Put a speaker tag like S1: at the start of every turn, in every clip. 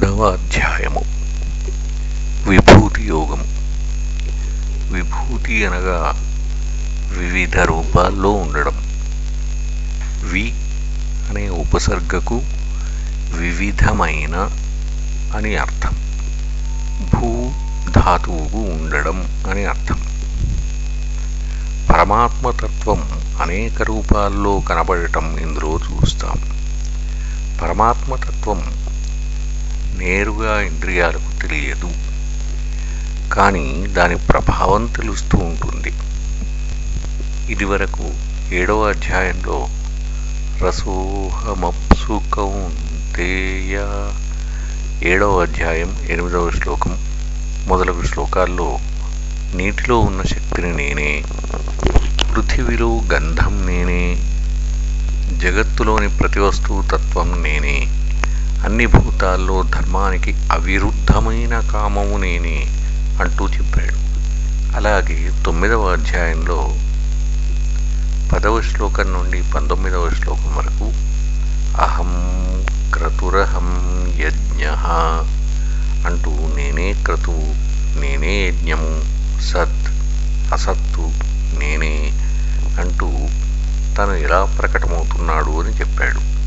S1: పదవ అధ్యాయము విభూతి యోగము విభూతి అనగా వివిధ రూపాల్లో ఉండడం వి అనే ఉపసర్గకు వివిధమైన అని అర్థం భూ ధాతువుకు ఉండడం అని అర్థం పరమాత్మతత్వం అనేక రూపాల్లో కనబడటం ఇందులో చూస్తాం పరమాత్మతత్వం నేరుగా ఇంద్రియాలకు తెలియదు. కానీ దాని ప్రభావం తెలుస్తూ ఉంటుంది. ఇదివరకు ఏడవ అధ్యాయంలో రసోహమప్సు కౌంతేయ ఏడవ అధ్యాయం ఎనిమిదవ శ్లోకం మొదలగు శ్లోకాల్లో నీటిలో ఉన్న శక్తిని నేనే పృథివిలో గంధం నేనే జగత్తులోని ప్రతి వస్తువు తత్వం నేనే అన్ని భూతాల్లో ధర్మానికి అవిరుద్ధమైన కామము నేనే అంటూ చెప్పాడు. అలాగే తొమ్మిదవ అధ్యాయంలో పదవ శ్లోకం నుండి పంతొమ్మిదవ శ్లోకం వరకు అహం క్రతురహం యజ్ఞ అంటూ నేనే క్రతువు నేనే యజ్ఞము సత్ అసత్తు నేనే అంటూ తను ఎలా ప్రకటమవుతున్నాడు అని చెప్పాడు.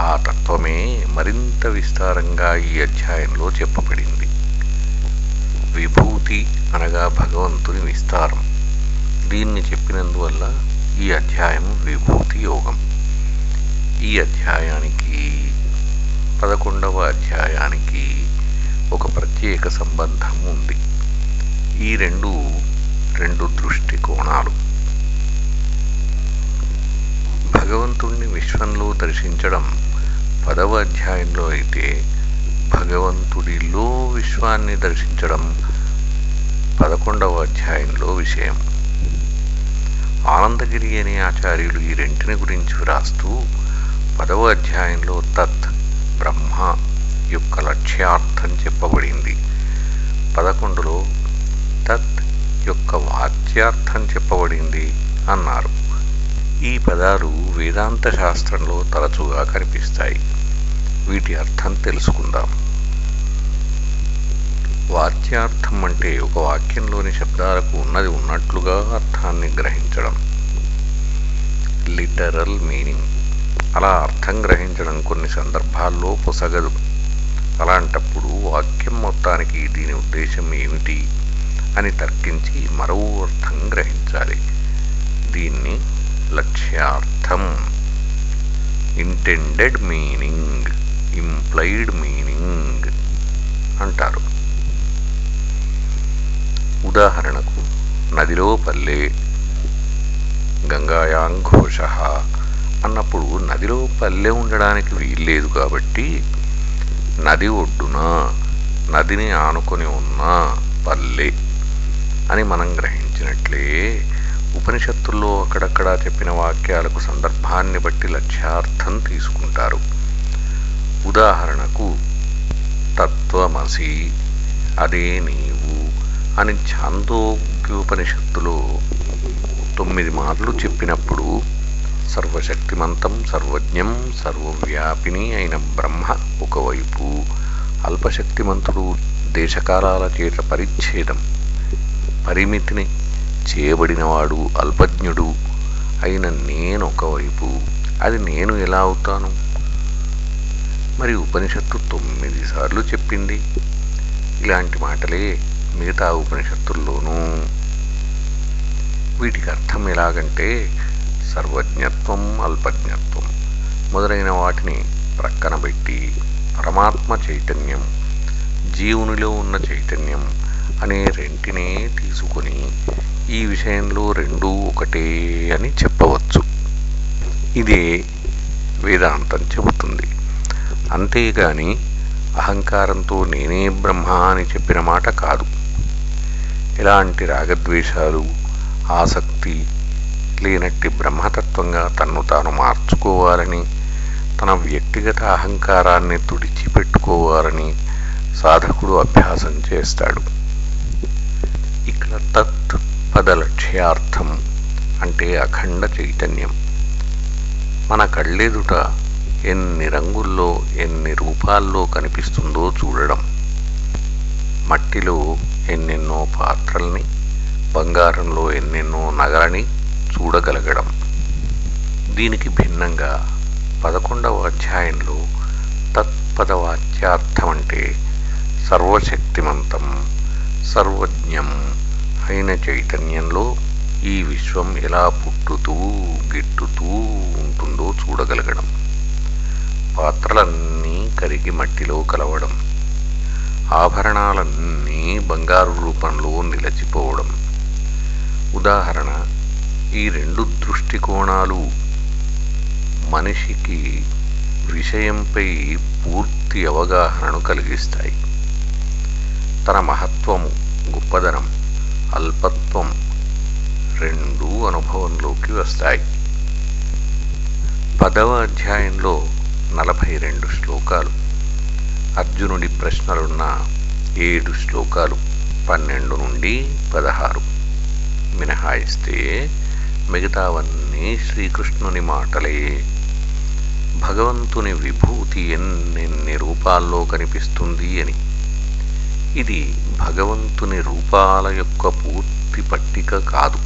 S1: ఆ తత్వమే మరింత విస్తారంగా ఈ అధ్యాయంలో చెప్పబడింది. విభూతి అనగా భగవంతుని విస్తారం. దీన్ని చెప్పినందువల్ల ఈ అధ్యాయం విభూతి యోగం. ఈ అధ్యాయానికి పదకొండవ అధ్యాయానికి ఒక ప్రత్యేక సంబంధం ఉంది. ఈ రెండు రెండు దృష్టికోణాలు. భగవంతుణ్ణి విశ్వంలో దర్శించడం పదవ అధ్యాయంలో అయితే భగవంతుడిలో విశ్వాన్ని దర్శించడం పదకొండవ అధ్యాయంలో విషయం. ఆనందగిరి అనే ఆచార్యులు ఈ రెంటిని గురించి వ్రాస్తూ పదవ అధ్యాయంలో తత్ బ్రహ్మ యొక్క లక్ష్యార్థం చెప్పబడింది. పదకొండులో తత్ యొక్క వాచ్యార్థం చెప్పబడింది అన్నారు. ఈ పదాలు వేదాంత శాస్త్రంలో తరచుగా కనిపిస్తాయి. వీటి అర్థం తెలుసుకుందాం. వాచ్యార్థం అంటే ఒక వాక్యంలోని శబ్దాలకు ఉన్నది ఉన్నట్లుగా అర్థాన్ని గ్రహించడం. లిటరల్ మీనింగ్ అలా అర్థం గ్రహించడం కొన్ని సందర్భాల్లో పొసగదు. అలాంటప్పుడు వాక్యం మొత్తానికి దీని ఉద్దేశం ఏమిటి అని తర్కించి మరో అర్థం గ్రహించాలి. దీన్ని లక్ష్యార్థం. ఇంటెండెడ్ మీనింగ్ ఇంప్లైడ్ మీనింగ్ అంటారు. ఉదాహరణకు నదిలో పల్లె గంగాయాంఘోష అన్నప్పుడు నదిలో పల్లె ఉండడానికి వీల్లేదు కాబట్టి నది ఒడ్డున నదిని ఆనుకొని ఉన్న పల్లె అని మనం గ్రహించినట్లే ఉపనిషత్తుల్లో అక్కడక్కడా చెప్పిన వాక్యాలకు సందర్భాన్ని బట్టి లక్ష్యార్థం తీసుకుంటారు. ఉదాహరణకు తత్వమసి అదే నీవు అని ఛాందోగ్యోపనిషత్తులో తొమ్మిది మార్లు చెప్పినప్పుడు సర్వశక్తిమంతం సర్వజ్ఞం సర్వవ్యాపిని అయిన బ్రహ్మ ఒకవైపు అల్పశక్తిమంతుడు దేశకాలాల చేత పరిచ్ఛేదం పరిమితిని చేయబడినవాడు అల్పజ్ఞుడు అయిన నేను ఒకవైపు. అది నేను ఎలా అవుతాను? మరి ఉపనిషత్తు తొమ్మిది సార్లు చెప్పింది. ఇలాంటి మాటలే మిగతా ఉపనిషత్తుల్లోనూ. వీటికి అర్థం ఎలాగంటే సర్వజ్ఞత్వం అల్పజ్ఞత్వం మొదలైన వాటిని ప్రక్కన పెట్టి పరమాత్మ చైతన్యం జీవునిలో ఉన్న చైతన్యం అనే రెంటినే తీసుకొని ఈ విషయంలో రెండూ ఒకటే అని చెప్పవచ్చు. ఇదే వేదాంతం చెబుతుంది. అంతేగాని అహంకారంతో నేనే బ్రహ్మ అని చెప్పిన మాట కాదు. ఎలాంటి రాగద్వేషాలు ఆసక్తి లేనట్టి బ్రహ్మతత్వంగా తన్ను తాను మార్చుకోవాలని తన వ్యక్తిగత అహంకారాన్ని తుడిచిపెట్టుకోవాలని సాధకుడు అభ్యాసం చేస్తాడు. ఇక్కడ తత్ పదలక్ష్యార్థం అంటే అఖండ చైతన్యం. మన కళ్ళెదుట ఎన్ని రంగుల్లో ఎన్ని రూపాల్లో కనిపిస్తుందో చూడడం. మట్టిలో ఎన్నెన్నో పాత్రల్ని బంగారంలో ఎన్నెన్నో నగలని చూడగలగడం. దీనికి భిన్నంగా పదకొండవ అధ్యాయంలో తత్పదవాచ్యార్థం అంటే సర్వశక్తిమంతం సర్వజ్ఞం అయిన చైతన్యంలో ఈ విశ్వం ఎలా పుట్టుతూ గిట్టుతూ ఉంటుందో చూడగలగడం. పాత్రలన్నీ కరిగి మట్టిలో కలవడం. ఆభరణాలన్నీ బంగారు రూపంలో నిలచిపోవడం. ఉదాహరణ ఈ రెండు దృష్టికోణాలు మనిషికి విషయంపై పూర్తి అవగాహనను కలిగిస్తాయి. తన మహత్వము గొప్పదనం. అల్పత్వం రెండూ అనుభవంలోకి వస్తాయి. పదవ అధ్యాయంలో నలభై రెండు శ్లోకాలు. అర్జునుడి ప్రశ్నలున్న ఏడు శ్లోకాలు పన్నెండు నుండి పదహారు. మినహాయిస్తే మిగతావన్నీ శ్రీకృష్ణుని మాటలే. భగవంతుని విభూతి ఎన్నెన్ని రూపాల్లో కనిపిస్తుంది అని. ఇది భగవంతుని రూపాల యొక్క పూర్తి పట్టిక కాదు.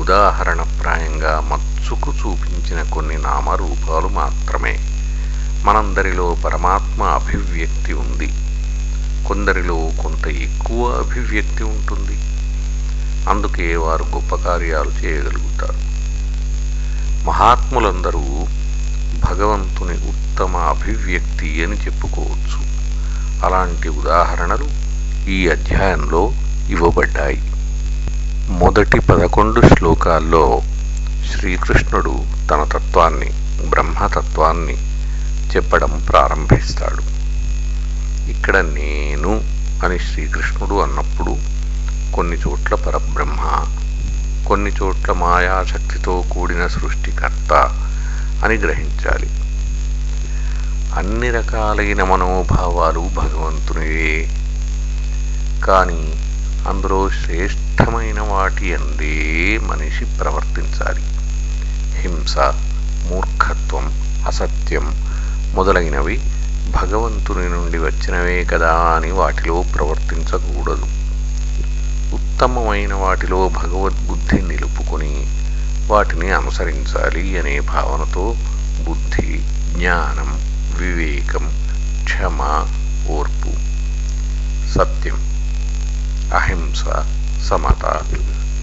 S1: ఉదాహరణప్రాయంగా మత్సుకు చూపించిన కొన్ని నామరూపాలు మాత్రమే. మనందరిలో పరమాత్మ అభివ్యక్తి ఉంది. కొందరిలో కొంత ఎక్కువ అభివ్యక్తి ఉంటుంది. అందుకే వారు గొప్ప కార్యాలు చేయగలుగుతారు. మహాత్ములందరూ భగవంతుని ఉత్తమ అభివ్యక్తి అని చెప్పుకోవచ్చు. అలాంటి ఉదాహరణలు ఈ అధ్యాయంలో ఇవ్వబడ్డాయి. మొదటి పదకొండు శ్లోకాల్లో శ్రీకృష్ణుడు తన తత్వాన్ని బ్రహ్మతత్వాన్ని చెప్పడం ప్రారంభిస్తాడు. ఇక్కడ నేను అని శ్రీకృష్ణుడు అన్నప్పుడు కొన్ని చోట్ల పరబ్రహ్మ కొన్ని చోట్ల మాయాశక్తితో కూడిన సృష్టికర్త అని గ్రహించాలి. అన్ని రకాలైన మనోభావాలు భగవంతునివే. కానీ అందులో శ్రేష్టమైన వాటి అందే మనిషి ప్రవర్తించాలి. హింస మూర్ఖత్వం అసత్యం మొదలైనవి భగవంతుని నుండి వచ్చినవే కదా అని వాటిలో ప్రవర్తించకూడదు. ఉత్తమమైన వాటిలో భగవద్బుద్ధి నిలుపుకొని వాటిని అనుసరించాలి అనే భావనతో బుద్ధి జ్ఞానం వివేకం క్షమ ఓర్పు సత్యం అహింస సమత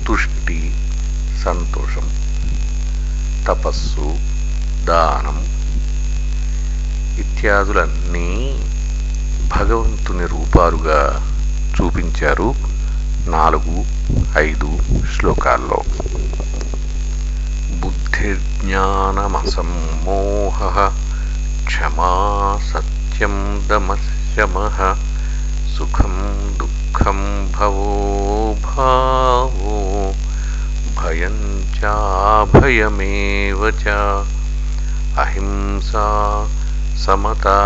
S1: తుష్టి సంతోషం తపస్సు దానం ఇత్యాదులన్నీ భగవంతుని రూపాలుగా చూపించారు నాలుగు ఐదు శ్లోకాల్లో బుద్ధిర్జ్ఞానమసమ్మోహ क्षमा सत्यं दमशमः सुखं दुःखं भवो भावो, भयं चाभयमेव च। अहिंसा समता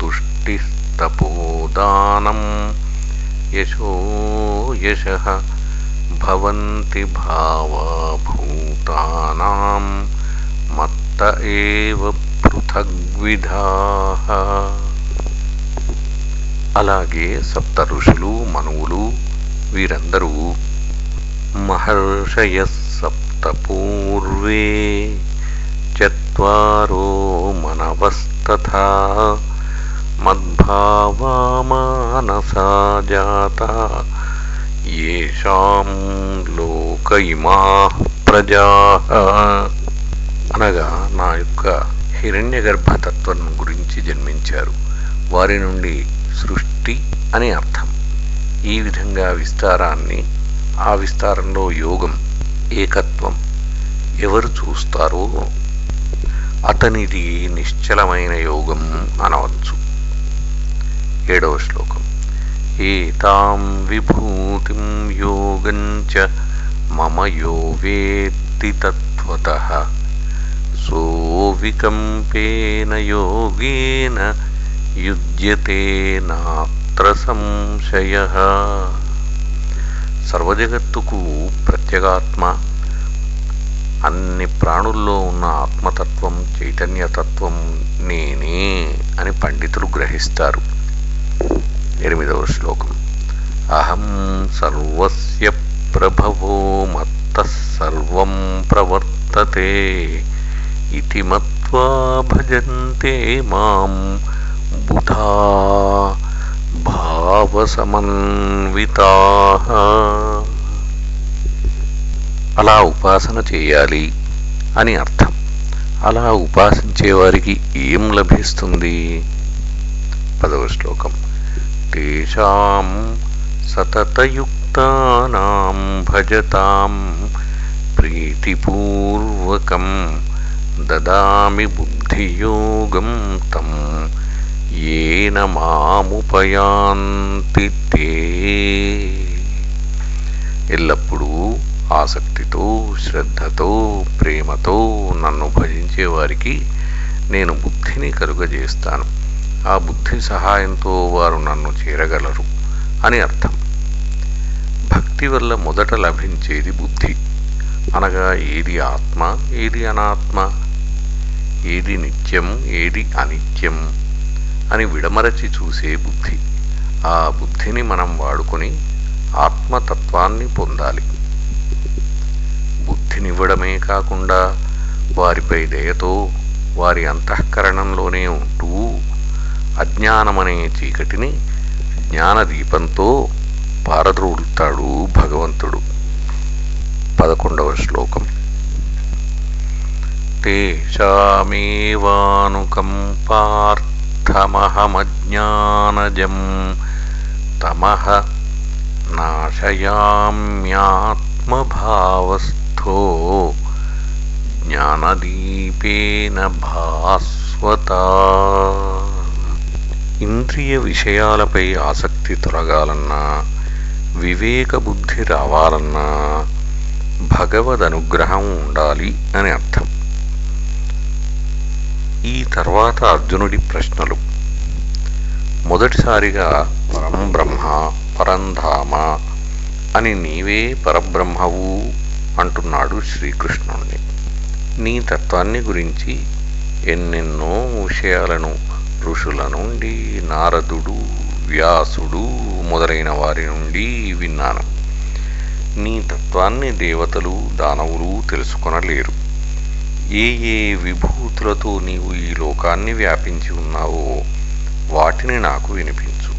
S1: तुष्टिस्तपोदानं, यशो यशः, भवन्ति भावा मत्त एव పృథగ్విధాః అలాగే సప్త ఋషులు మనువులు వీరందరూ మహర్షయ సప్త పూర్వే చత్వారో మనవస్తథా మద్భావా మానసా జాత ఏషాం లోక ఇమా ప్రజా అనగా నా యొక్క హిరణ్య గర్భతత్వం గురించి జన్మించారు. వారి నుండి సృష్టి అని అర్థం. ఈ విధంగా విస్తారాన్ని ఆ విస్తారంలో యోగం ఏకత్వం ఎవరు చూస్తారో అతనిది నిశ్చలమైన యోగం అనవచ్చు. ఏడవ శ్లోకం. ఏతాం విభూతిం యోగం మమ యో వేత్తి తత్వత. సోవికంపేన యోగేన యుజ్యతే నాత్ర సంశయ. సర్వజగత్తుకు ప్రత్యేగాత్మ అన్ని ప్రాణుల్లో ఉన్న ఆత్మతత్వం చైతన్యతత్వం నేనే అని పండితులు గ్రహిస్తారు. ఎనిమిదవ శ్లోకం. అహం సర్వస్య ప్రభవో మత్త సర్వం ప్రవర్తతే. ఇతి మత్వా భజంతే మాం బుధా భావసమన్వితా అలా ఉపాసన చేయాలి అని అర్థం. అలా ఉపాసించేవారికి ఏం లభిస్తుంది? పదవ శ్లోకం. తేషాం సతతయుక్తానాం భజతాం ప్రీతిపూర్వకం దదామి బుద్ధియోగం తం ఏన మాముపయాంతి తే ఎల్లప్పుడూ ఆసక్తితో శ్రద్ధతో ప్రేమతో నన్ను భజించే వారికి నేను బుద్ధిని కలుగజేస్తాను. ఆ బుద్ధి సహాయంతో వారు నన్ను చేరగలరు అని అర్థం. భక్తి వల్ల మొదట లభించేది బుద్ధి. అనగా ఏది ఆత్మ ఏది అనాత్మ? ఏది నిత్యం ఏది అనిత్యం అని విడమరచి చూసే బుద్ధి. ఆ బుద్ధిని మనం వాడుకొని ఆత్మతత్వాన్ని పొందాలి. బుద్ధినివ్వడమే కాకుండా వారిపై దయతో వారి అంతఃకరణంలోనే ఉంటూ అజ్ఞానమనే చీకటిని జ్ఞానదీపంతో పారద్రోలుతాడు భగవంతుడు. పదకొండవ శ్లోకం. తేషామేవానుకంపార్థమహమజ్ఞానజం తమః నాశయామ్యాత్మభావస్థో జ్ఞానదీపేన భాస్వత. ఇంద్రియ విషయాలపై ఆసక్తి తొలగాలన్నా వివేక బుద్ధి రావాలన్నా భగవద్ అనుగ్రహం ఉండాలి అని అర్థం. ఈ తర్వాత అర్జునుడి ప్రశ్నలు. మొదటిసారిగా పరంబ్రహ్మ పరంధామ అని నీవే పరబ్రహ్మవు అంటున్నాడు శ్రీకృష్ణుణ్ణి. నీ తత్వాన్ని గురించి ఎన్నెన్నో విషయాలను ఋషుల నుండి నారదుడు వ్యాసుడు మొదలైన వారి నుండి విన్నాను. నీ తత్వాన్ని దేవతలు దానవులు తెలుసుకొనలేరు. ఏ ఏ విభూతులతో నీవు ఈ లోకాన్ని వ్యాపించి ఉన్నావో వాటిని నాకు వినిపించు.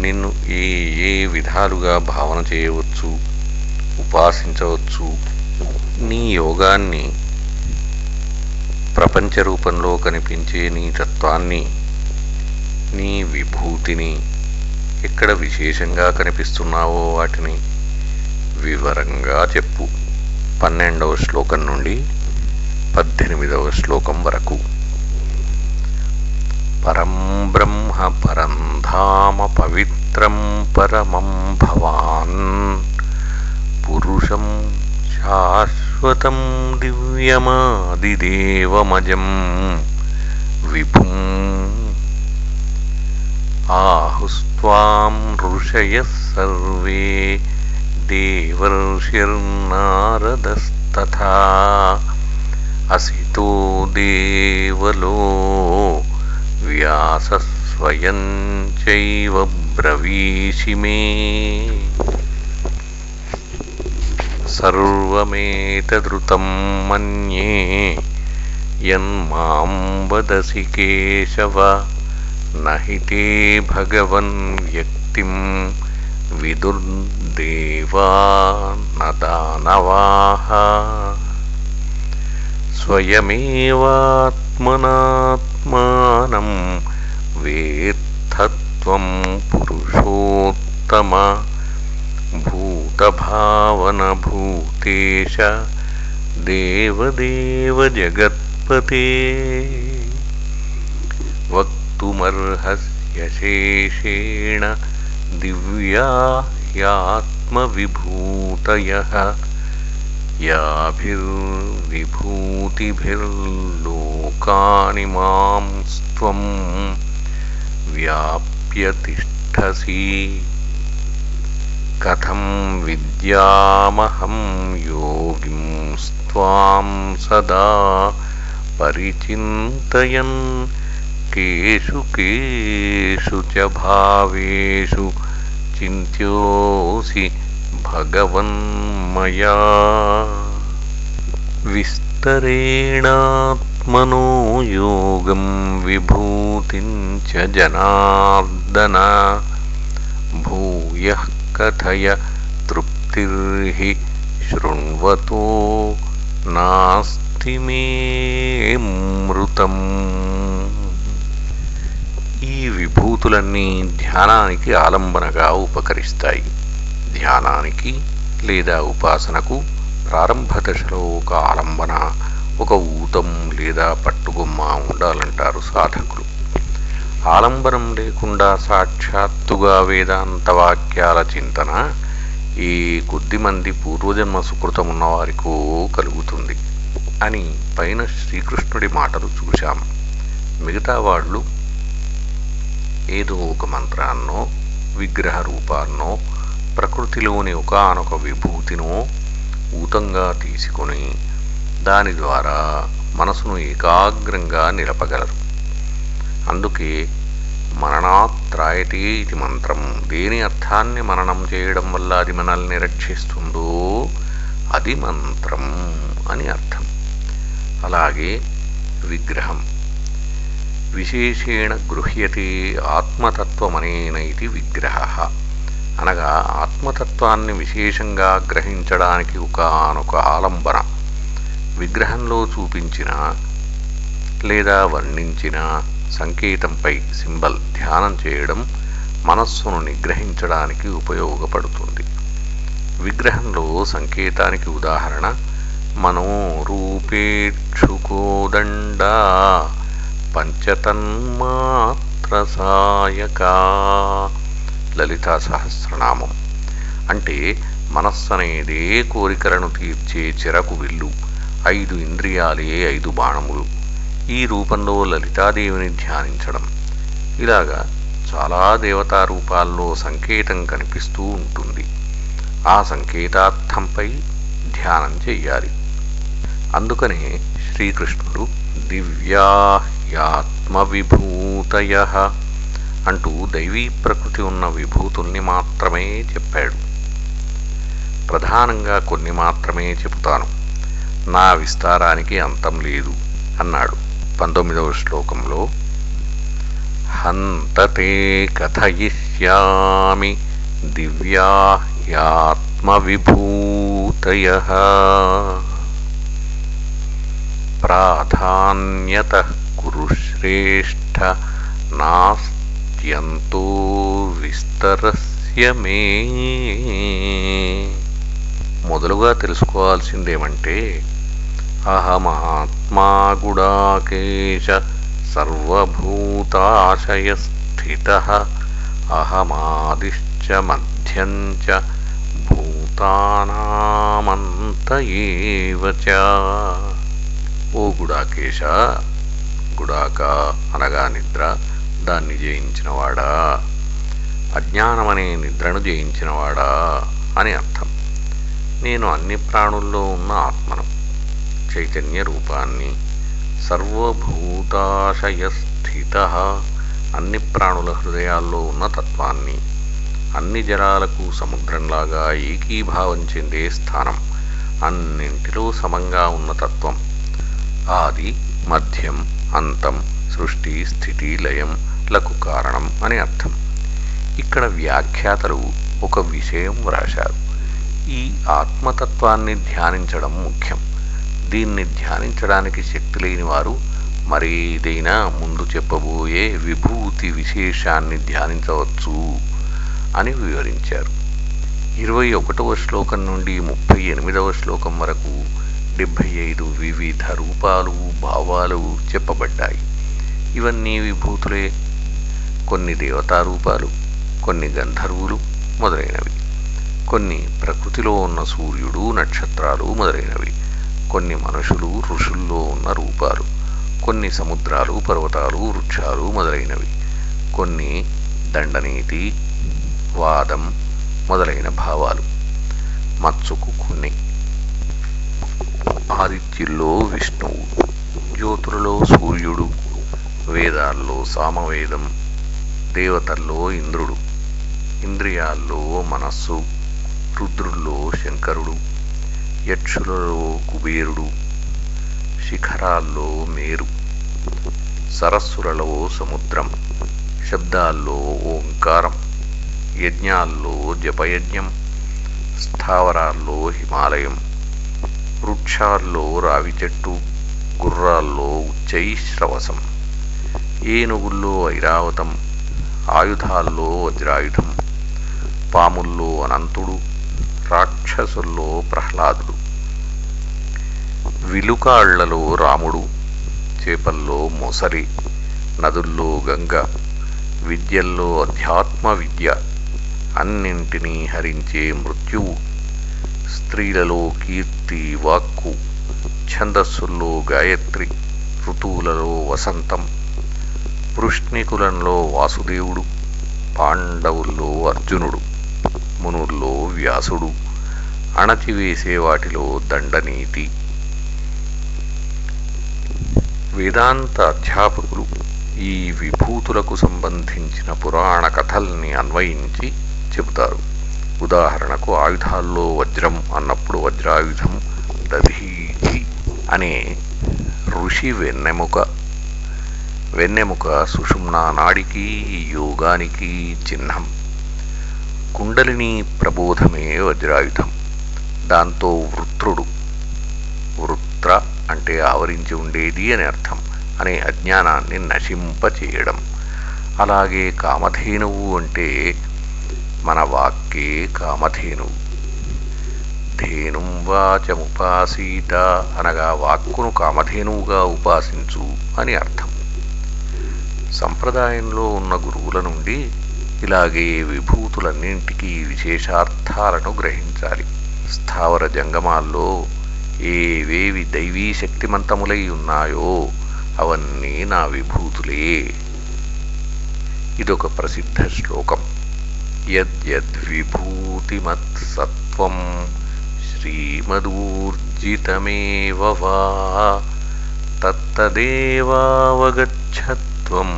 S1: నిన్ను ఏ ఏ విధాలుగా భావన చేయవచ్చు ఉపాసించవచ్చు నీ యోగాన్ని ప్రపంచ రూపంలో కనిపించే నీ తత్వాన్ని నీ విభూతిని ఎక్కడ విశేషంగా కనిపిస్తున్నావో వాటిని వివరంగా చెప్పు. పన్నెండవ శ్లోకం నుండి పద్దెనిమిదవ శ్లోకం వరకు. పరం బ్రహ్మ పరం ధామ పవిత్రం పరమం భవాన్. పురుషం శాశ్వతం దివ్యమాదిదేవమజం. విభుం ఆహుస్వాం ఋషయ సర్వే దేవర్షిర్నారదస్తథా. असितो देवलो व्यासस्वयं चैव ब्रवीषि मे। सर्वमेतदृतं मन्ये यन्मां वदसि केशव न हि ते भगवन् व्यक्तिं विदुर्देवा न दानवाः स्वयमेवात्मनात्मानं वेत्थत्वं पुरुषोत्तम भूतभावनभूतेश देवदेव जगत्पते वक्तुमर्हस्य शेषेण दिव्या ह्यात्मविभूतयः याभिर्विभूतिभिर्लोकानि याभिर्विभूतिभिर्लोकाणि मांस्त्वं व्याप्यतिष्ठसि कथं विद्यामहं योगिं स्वां सदा परिचिन्तयन्। केषु केषु च भावेषु चिन्त्योऽसि భగవన్మయా విస్తరేణాత్మనో యోగం విభూతిం జనార్దన భూయ కథయ తృప్తిర్హి శృణ్వతో నాస్తి మే మృతం ఈ విభూతులన్నీ ధ్యానానికి ఆలంబనగా ఉపకరిస్తాయి. ధ్యానానికి లేదా ఉపాసనకు ప్రారంభ దశలో ఒక ఆలంబన ఒక ఊతం లేదా పట్టుగుమ్మ ఉండాలంటారు సాధకులు. ఆలంబనం లేకుండా సాక్షాత్తుగా వేదాంత వాక్యాల చింతన ఈ కొద్దిమంది పూర్వజన్మ సుకృతం ఉన్నవారికో కలుగుతుంది అని పైన శ్రీకృష్ణుడి మాటలు చూశాం. మిగతా వాళ్ళు ఏదో ఒక మంత్రాన్నో విగ్రహ రూపాన్నో ప్రకృతిలోని ఒకనొక విభూతిను ఊతంగా తీసుకొని దాని ద్వారా మనసును ఏకాగ్రంగా నిలపగలరు. అందుకే మరణాత్రాయతే ఇది మంత్రం. దేని అర్థాన్ని మననం చేయడం వల్ల అది మనల్ని రక్షిస్తుందో అది మంత్రం అని అర్థం. అలాగే విగ్రహం. విశేషేణ గృహ్యతే ఆత్మతత్వమనేన ఇది విగ్రహ. అనగా ఆత్మతత్వాన్ని విశేషంగా గ్రహించడానికి ఒకనొక ఆలంబన. విగ్రహంలో చూపించిన లేదా వర్ణించిన సంకేతంపై సింబల్ ధ్యానం చేయడం మనస్సును నిగ్రహించడానికి ఉపయోగపడుతుంది. విగ్రహంలో సంకేతానికి ఉదాహరణ మనోరూపేక్షుకోదండ పంచతన్మాత్ర సాయక లలితా సహస్రనామం అంటే మనస్సు అనేదే కోరికలను తీర్చే చెరకు విల్లు ఐదు ఇంద్రియాలే ఐదు బాణములు. ఈ రూపంలో లలితాదేవిని ధ్యానించడం. ఇలాగా చాలా దేవతా రూపాల్లో సంకేతం కనిపిస్తూ ఉంటుంది. ఆ సంకేతార్థంపై ధ్యానం చెయ్యాలి. అందుకనే శ్రీకృష్ణుడు దివ్యాహ్యాత్మవిభూతయ అంటూ దైవీ ప్రకృతి ఉన్న విభూతుల్ని మాత్రమే చెప్పాడు. ప్రధానంగా కొన్ని మాత్రమే చెబుతాను. నా విస్తారానికి అంతం లేదు అన్నాడు పంతొమ్మిదవ శ్లోకంలో. హంతతే కథయిష్యామి దివ్యాహ్యాత్మవిభూతయ. ప్రాధాన్యత కురుశ్రేష్ఠ నాస్తి నాస్త్యంతో విస్తరస్య మే మొదలుగా తెలుసుకోవాల్సిందేమంటే అహమాత్మా గుడాకేశ సర్వభూతాశయస్థిత అహమాదిశ్చ మధ్యం చ భూతానామంత ఓ గుడాకేశ గుడాక అనగా నిద్ర. దాన్ని జయించినవాడా? అజ్ఞానమనే నిద్రను జయించినవాడా? అని అర్థం. నేను అన్ని ప్రాణుల్లో ఉన్న ఆత్మను చైతన్య రూపాన్ని సర్వభూతాశయస్థిత అన్ని ప్రాణుల హృదయాల్లో ఉన్న తత్వాన్ని అన్ని జలాలకు సముద్రంలాగా ఏకీభావం చెందే స్థానం అన్నింటిలో సమంగా ఉన్న తత్వం. ఆది మధ్యం అంతం సృష్టి స్థితి లయం లకు కారణం అని అర్థం. ఇక్కడ వ్యాఖ్యాతలు ఒక విషయం వ్రాశారు. ఈ ఆత్మతత్వాన్ని ధ్యానించడం ముఖ్యం. దీన్ని ధ్యానించడానికి శక్తి లేని వారు మరేదైనా ముందు చెప్పబోయే విభూతి విశేషాన్ని ధ్యానించవచ్చు అని వివరించారు. ఇరవై ఒకటవ శ్లోకం నుండి ముప్పై ఎనిమిదవ శ్లోకం వరకు డెబ్భై ఐదు వివిధ రూపాలు భావాలు చెప్పబడ్డాయి. ఇవన్నీ విభూతులే. కొన్ని దేవతా రూపాలు కొన్ని గంధర్వులు మొదలైనవి. కొన్ని ప్రకృతిలో ఉన్న సూర్యుడు నక్షత్రాలు మొదలైనవి. కొన్ని మనుషులు ఋషుల్లో ఉన్న రూపాలు. కొన్ని సముద్రాలు పర్వతాలు వృక్షాలు మొదలైనవి. కొన్ని దండనీతి వాదం మొదలైన భావాలు. మత్సుకు కొన్ని. ఆదిత్యుల్లో విష్ణువు జ్యోతులలో సూర్యుడు వేదాల్లో సామవేదం దేవతల్లో ఇంద్రుడు ఇంద్రియాల్లో మనస్సు రుద్రుల్లో శంకరుడు యక్షులలో కుబేరుడు శిఖరాల్లో మేరు సరస్సులలో సముద్రం శబ్దాల్లో ఓంకారం యజ్ఞాల్లో జపయజ్ఞం స్థావరాల్లో హిమాలయం వృక్షాల్లో రావి చెట్టు గుర్రాల్లో ఉచ్చైశ్రవసం ఏనుగుల్లో ఐరావతం ఆయుధాల్లో వజ్రాయుధం పాముల్లో అనంతుడు రాక్షసుల్లో ప్రహ్లాదుడు. విలుకాళ్ళలో రాముడు చేపల్లో మొసరి నదుల్లో గంగ విద్యల్లో అధ్యాత్మ విద్య అన్నింటినీ హరించే మృత్యువు స్త్రీలలో కీర్తి వాక్కు ఛందస్సుల్లో గాయత్రి ఋతువులలో వసంతం. వృష్ణికులంలో వాసుదేవుడు పాండవుల్లో అర్జునుడు మునుల్లో వ్యాసుడు అణచివేసే వాటిలో దండనీతి. వేదాంత అధ్యాపకులు ఈ విభూతులకు సంబంధించిన పురాణ కథల్ని అన్వయించి చెబుతారు. ఉదాహరణకు ఆయుధాల్లో వజ్రం అన్నప్పుడు వజ్రాయుధం దధీచి అనే ఋషి వెన్నెముక వెన్నెముక సుషుమ్నా నాడికి యోగానికి చిహ్నం. కుండలిని ప్రబోధమే వజ్రాయుధం. దాంతో వృత్రుడు. వృత్ర అంటే ఆవరించి ఉండేది అని అర్థం. అనే అజ్ఞానాన్ని నశింపచేయడం. అలాగే కామధేనువు అంటే మన వాక్యే కామధేనువు. ధేనుం వాచముపాసీత అనగా వాక్కును కామధేనువుగా ఉపాసించు అని అర్థం. సంప్రదాయంలో ఉన్న గురువుల నుండి ఇలాగే విభూతులన్నింటికీ విశేషార్థాలను గ్రహించాలి. స్థావర జంగమాల్లో ఏవేవి దైవీ శక్తిమంతములై ఉన్నాయో అవన్నీ నా విభూతులే. ఇదొక ప్రసిద్ధ శ్లోకం. యద్యద్విభూతిమత్సత్వం శ్రీమదూర్జితమేవ వా త్వం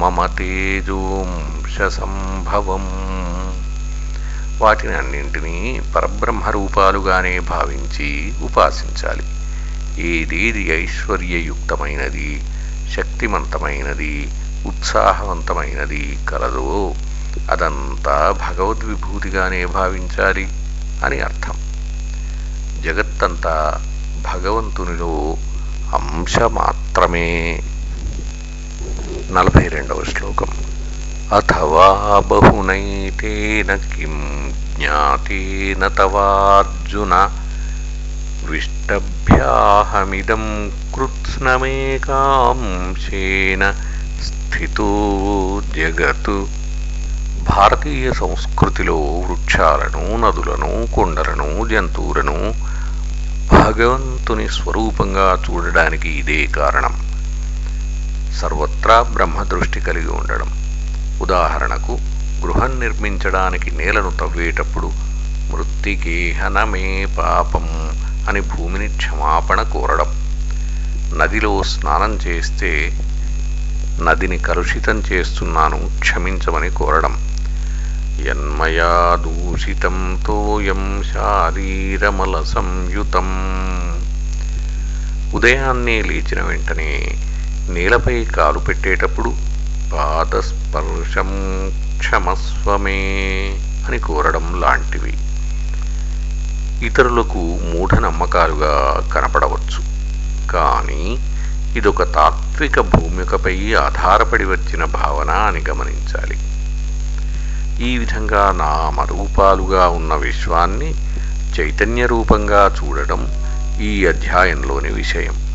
S1: మమ తేజోంశసంభవం వాటిని అన్నింటినీ పరబ్రహ్మ రూపాలుగానే భావించి ఉపాసించాలి. ఏదేది ఐశ్వర్యయుక్తమైనది శక్తిమంతమైనది ఉత్సాహవంతమైనది కలదో అదంతా భగవద్విభూతిగానే భావించాలి అని అర్థం. జగత్తంతా భగవంతునిలో అంశ మాత్రమే నలభై రెండవ శ్లోకం. అథవా బహునైతేన కిం జ్ఞాతేన తవార్జున విష్టభ్యాహమిదం కృత్స్నమేకాంశేన స్థితో జగతు. భారతీయ సంస్కృతిలో వృక్షాలను నదులను కొండలను జంతువులను భగవంతుని స్వరూపంగా చూడడానికి ఇదే కారణం. సర్వత్రా బ్రహ్మదృష్టి కలిగి ఉండడం. ఉదాహరణకు గృహం నిర్మించడానికి నేలను తవ్వేటప్పుడు మృత్తికేహనమే పాపం అని భూమిని క్షమాపణ కోరడం. నదిలో స్నానం చేస్తే నదిని కలుషితం చేస్తున్నాను క్షమించమని కోరడం. యన్మయా దూషితం తోయం శారీరమల సంయుతం. ఉదయాన్నే లేచిన వెంటనే నేలపై కాలు పెట్టేటప్పుడు పాదస్పర్శం క్షమస్వమే అని కోరడం లాంటివి. ఇతరులకు మూఢనమ్మకాలుగా కనపడవచ్చు. కానీ ఇదొక తాత్విక భూమికపై ఆధారపడి వచ్చిన భావన అని గమనించాలి. ఈ విధంగా నామరూపాలుగా ఉన్న విశ్వాన్ని చైతన్య రూపంగా చూడడం ఈ అధ్యాయంలోని విషయం.